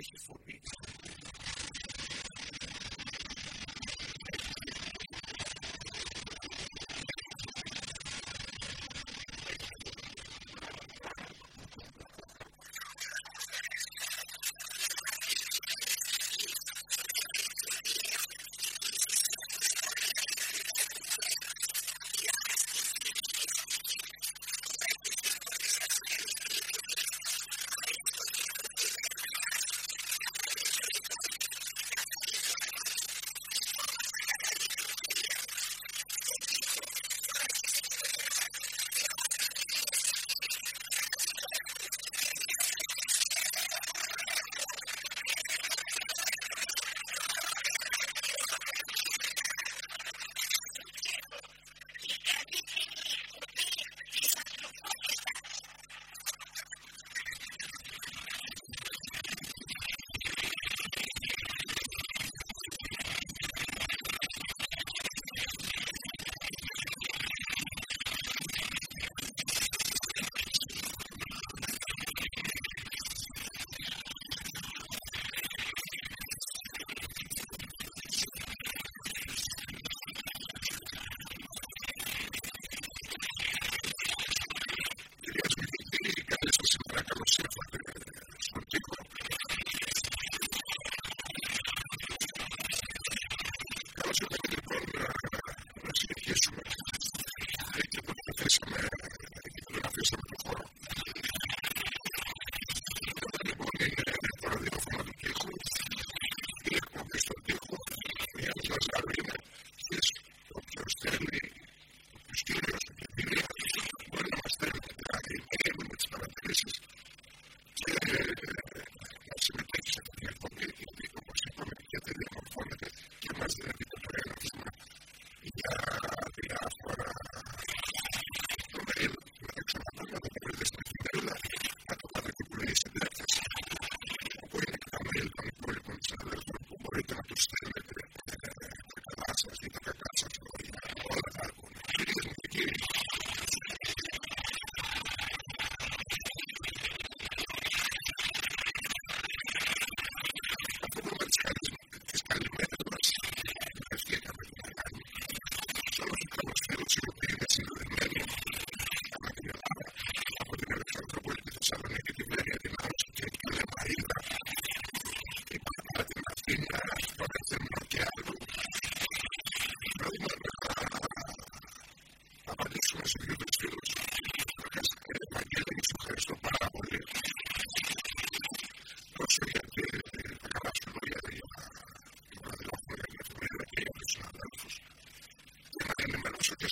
Christian for Amen.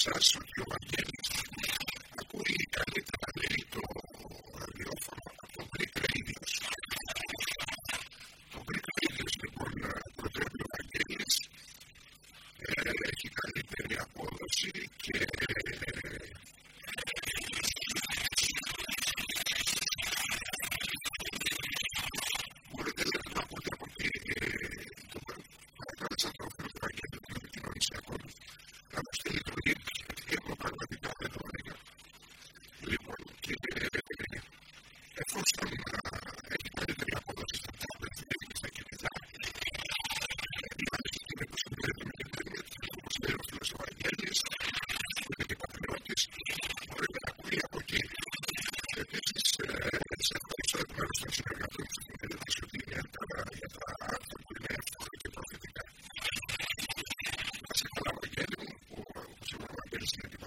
exercise. With you. just going to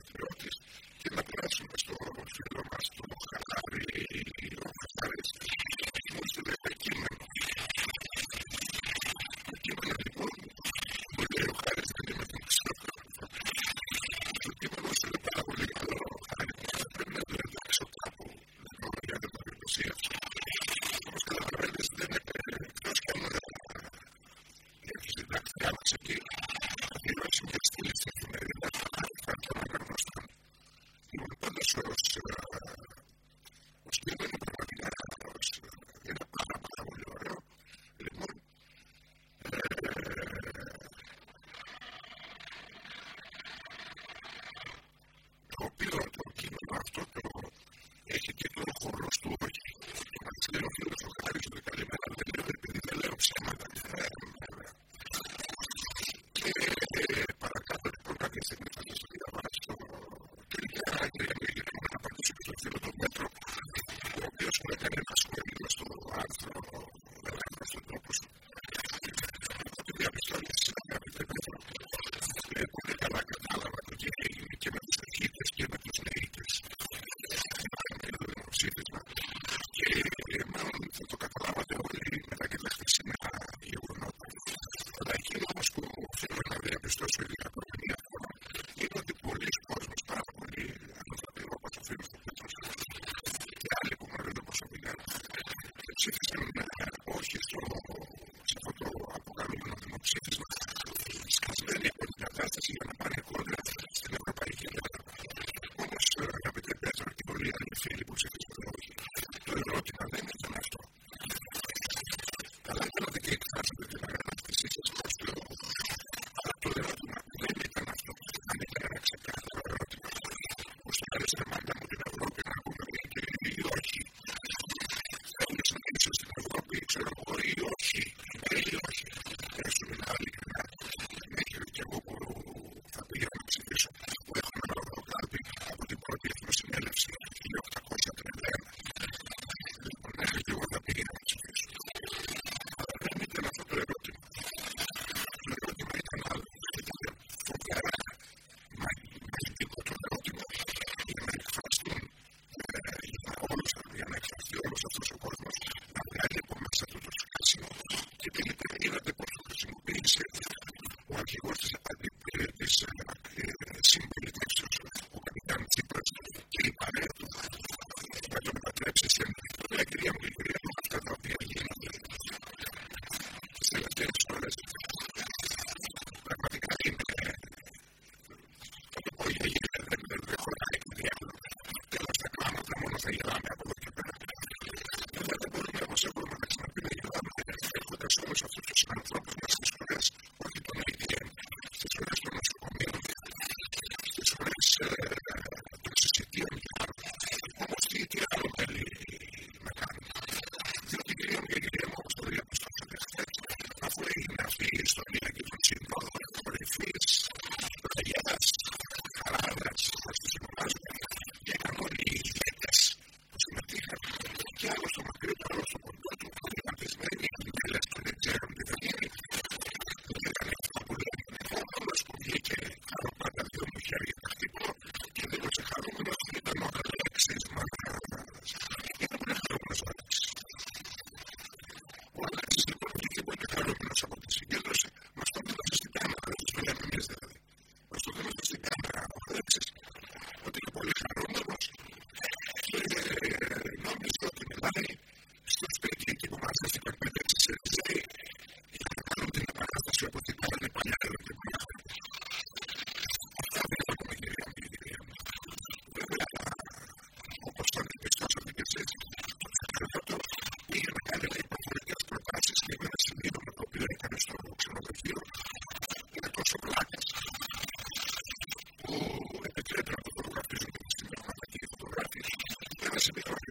blessed be the Lord.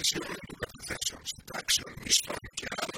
Συμφωνώ με την προσθέση των συντάξεων, μισθό και άλλο.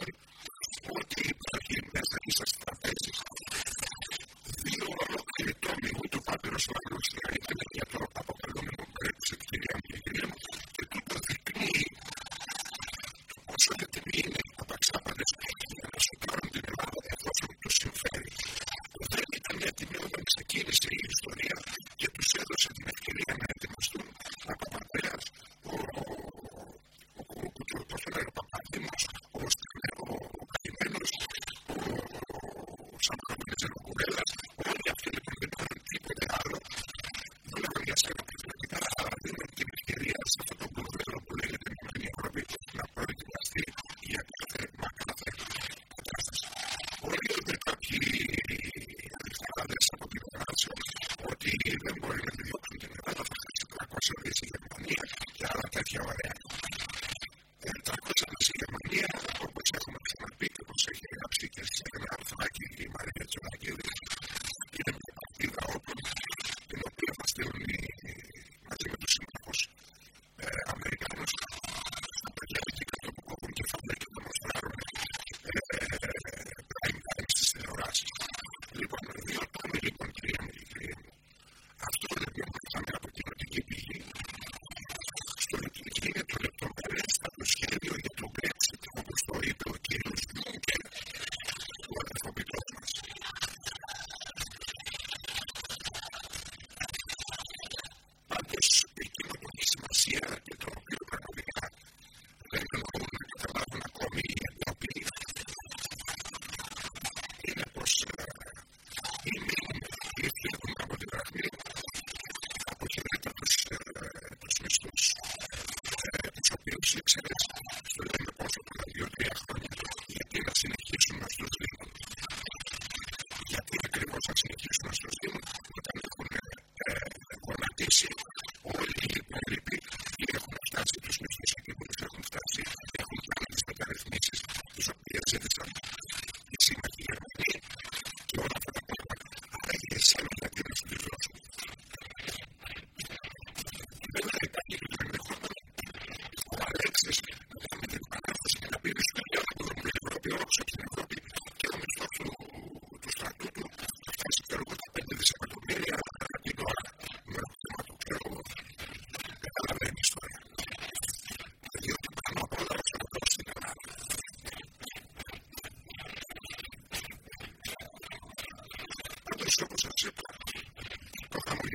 somos el separado y pagamos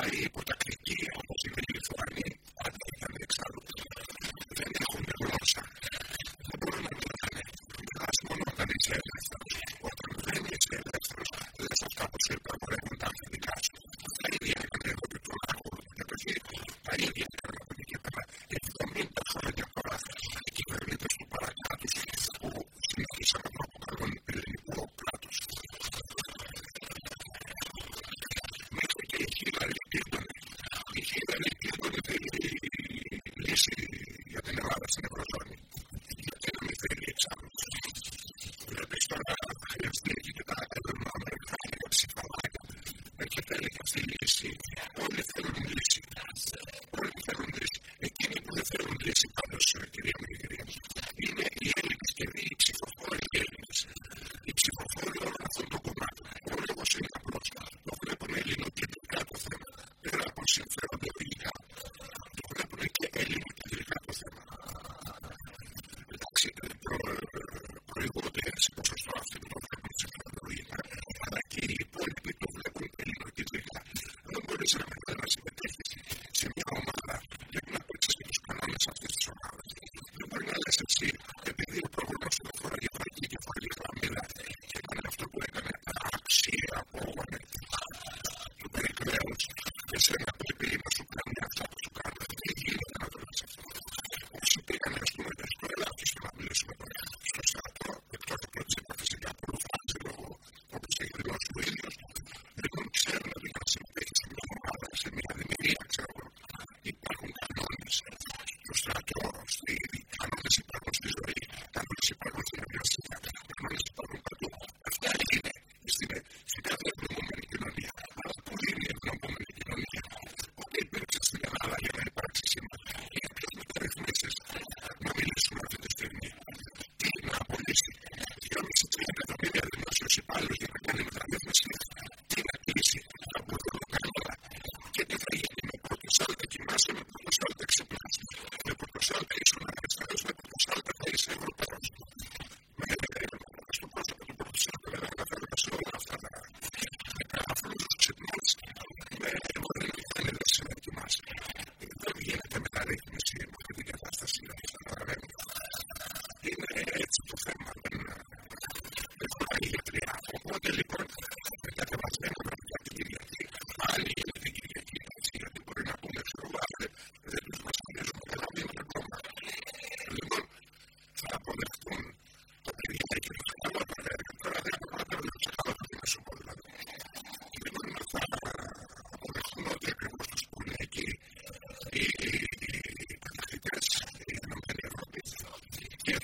I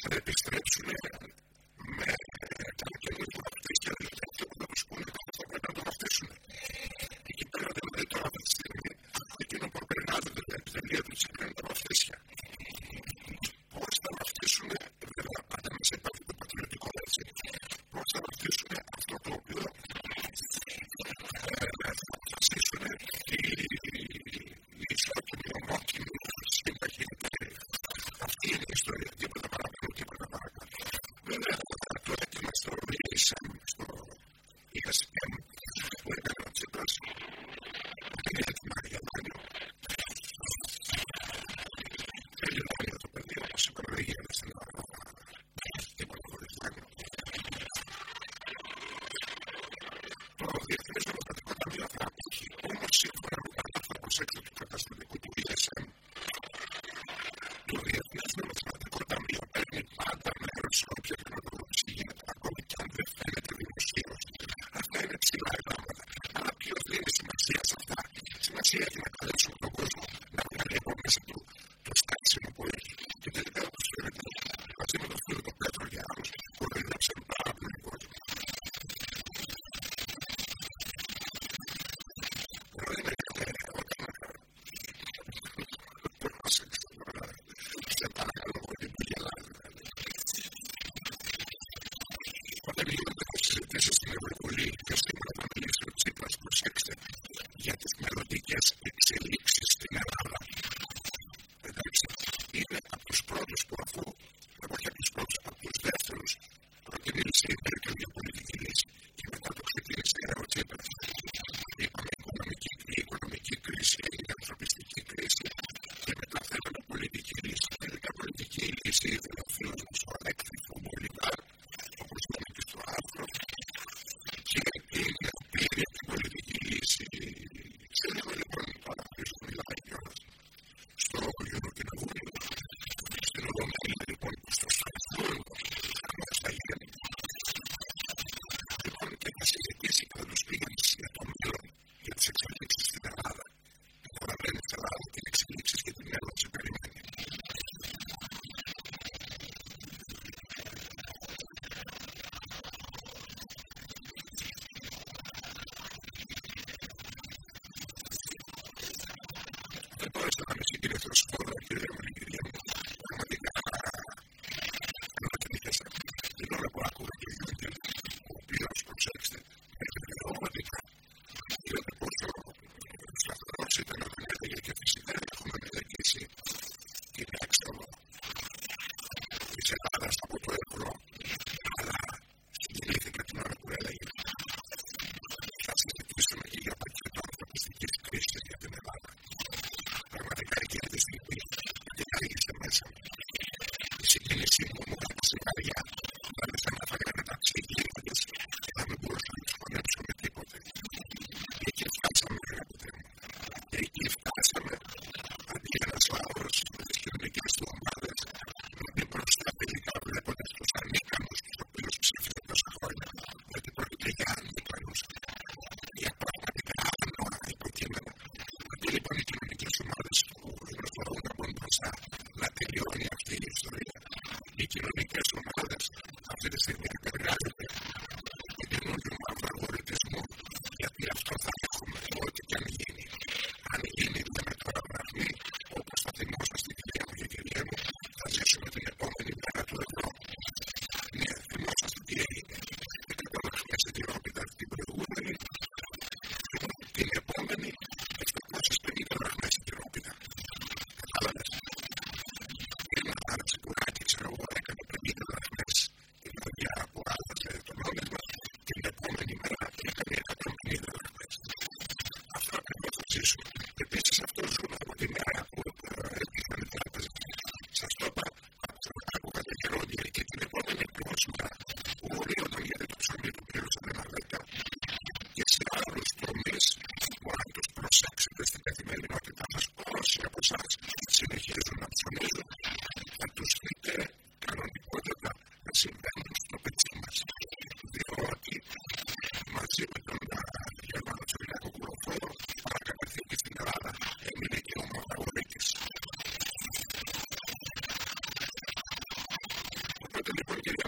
τις μελλοντικές Okay. just be a profesionales y directos por deliberate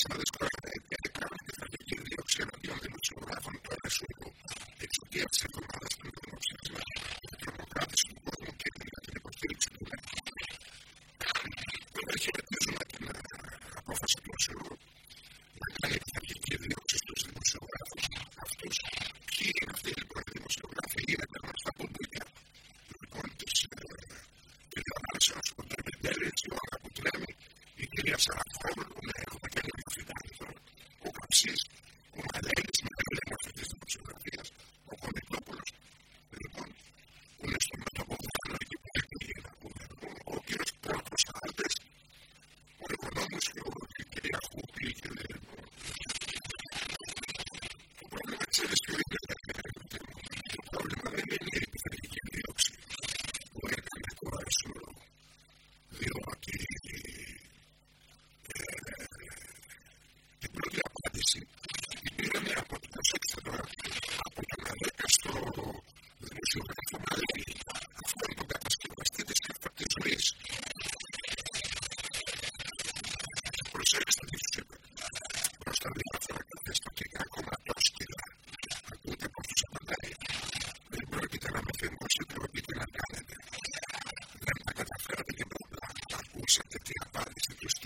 question of this question. Thank.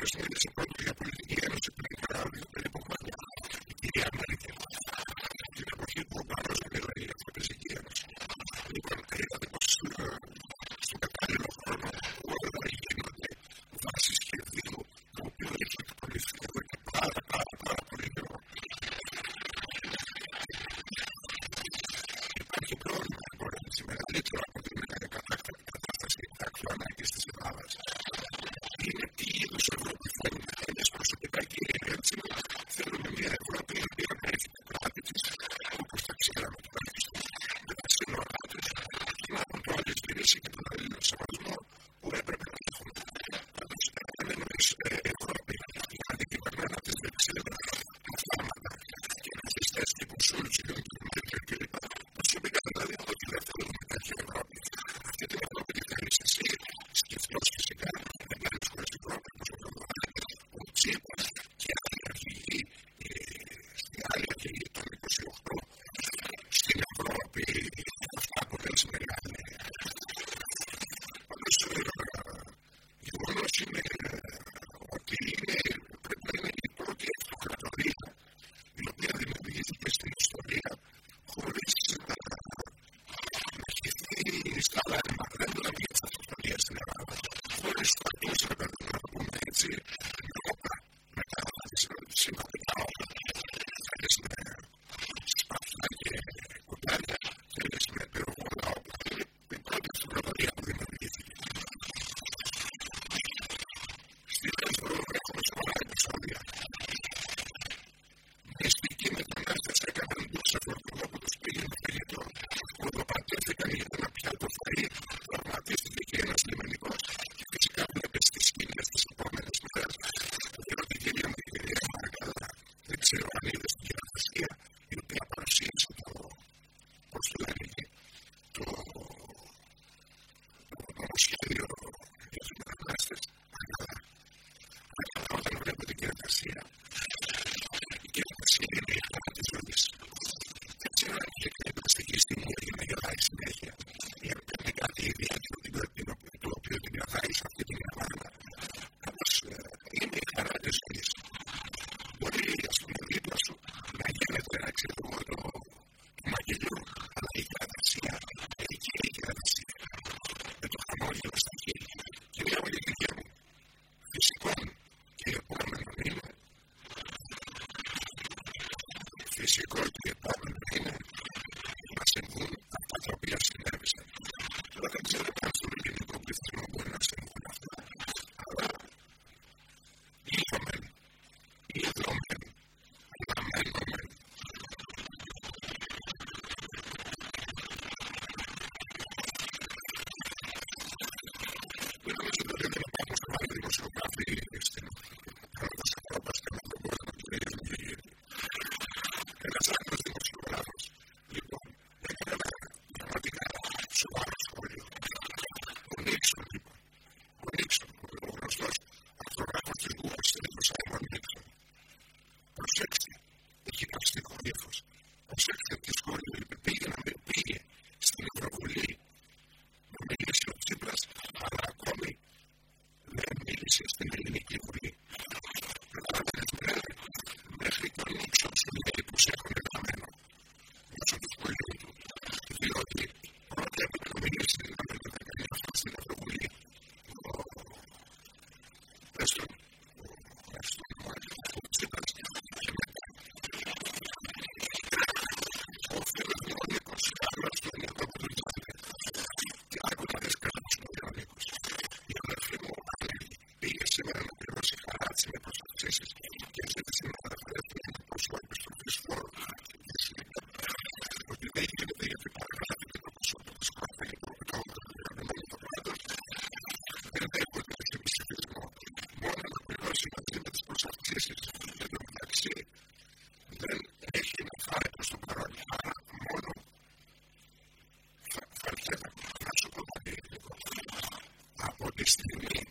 Because it is a to. I Φυσικό ότι οι επόμενοι είναι να συμβούν αυτά τα οποία συνέβησαν. Αλλά δεν ξέρω πόσο είναι η πληθυσμό. стремление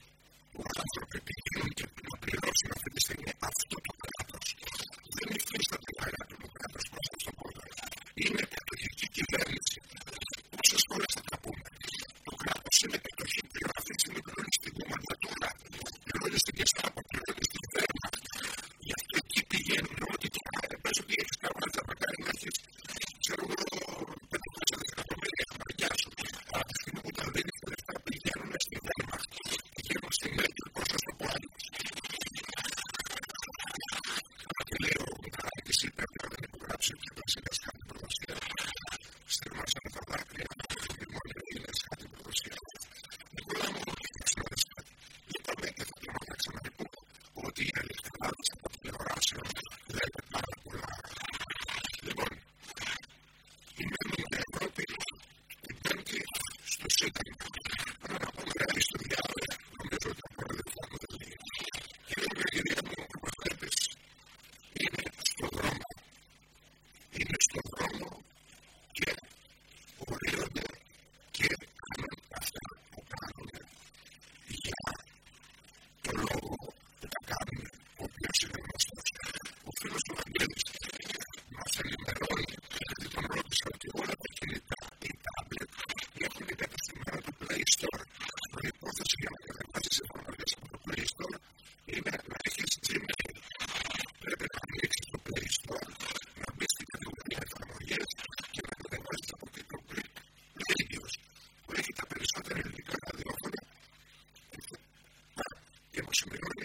should be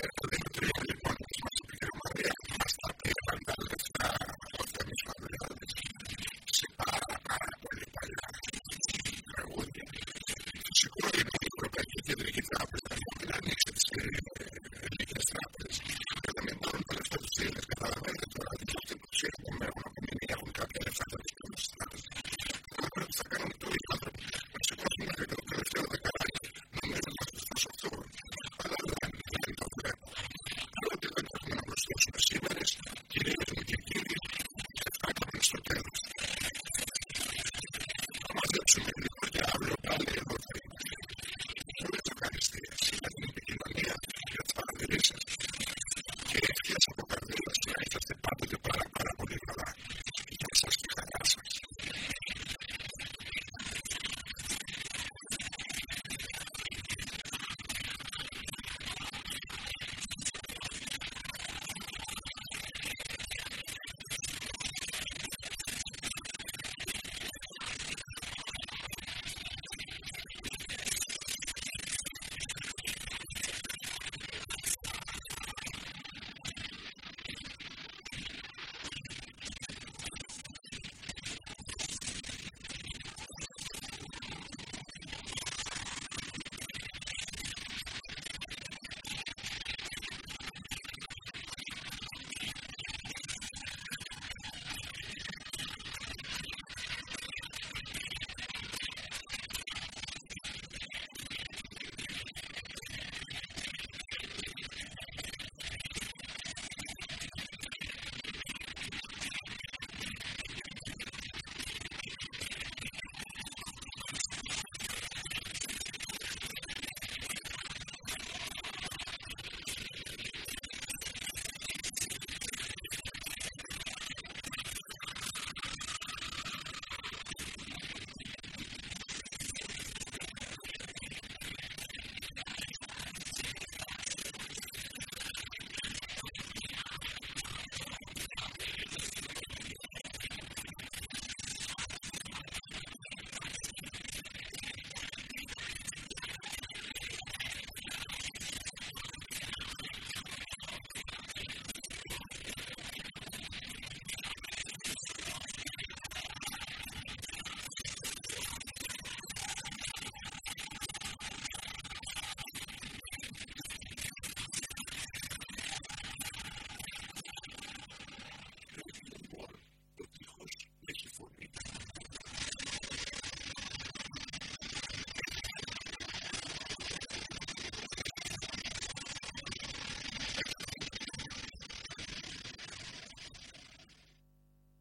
and for the